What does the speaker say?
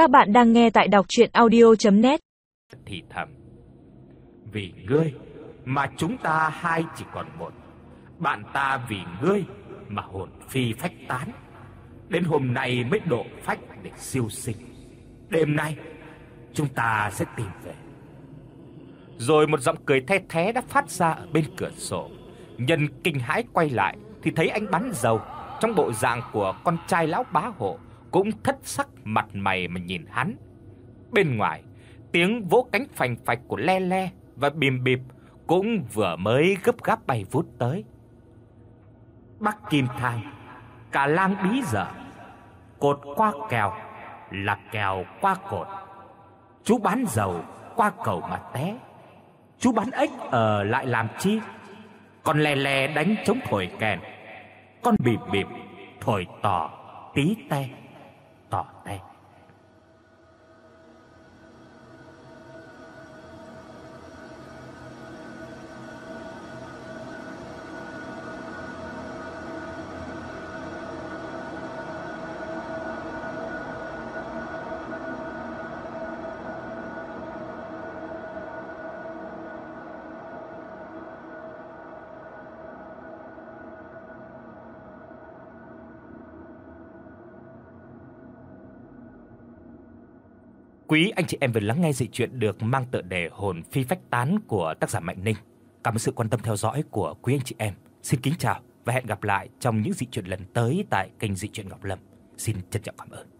Các bạn đang nghe tại đọc chuyện audio.net thì thầm, Vì ngươi mà chúng ta hai chỉ còn một, Bạn ta vì ngươi mà hồn phi phách tán. Đến hôm nay mới độ phách để siêu sinh. Đêm nay, chúng ta sẽ tìm về. Rồi một giọng cười the thé đã phát ra ở bên cửa sổ. Nhân kinh hãi quay lại thì thấy anh bắn dầu trong bộ dạng của con trai lão bá hộ cũng thất sắc mặt mày mà nhìn hắn. Bên ngoài, tiếng vỗ cánh phành phạch của Le Le và Bìm Bịp cũng vừa mới gấp gáp bay vút tới. Bắc Kim Thang, cả lang bí dở, cột qua kèo là kèo qua cột. Chú bán dầu qua cầu mà té. Chú bán ếch ở lại làm chi? Con lè lè đánh chống thổi kèn. Con bịp bịp thổi tỏ tí te tỏ te. Quý anh chị em vừa lắng nghe dị truyện được mang tựa đề Hồn phi phách tán của tác giả Mạnh Ninh. Cảm ơn sự quan tâm theo dõi của quý anh chị em. Xin kính chào và hẹn gặp lại trong những dị truyện lần tới tại kênh dị truyện Ngọc Lâm. Xin trân trọng cảm ơn.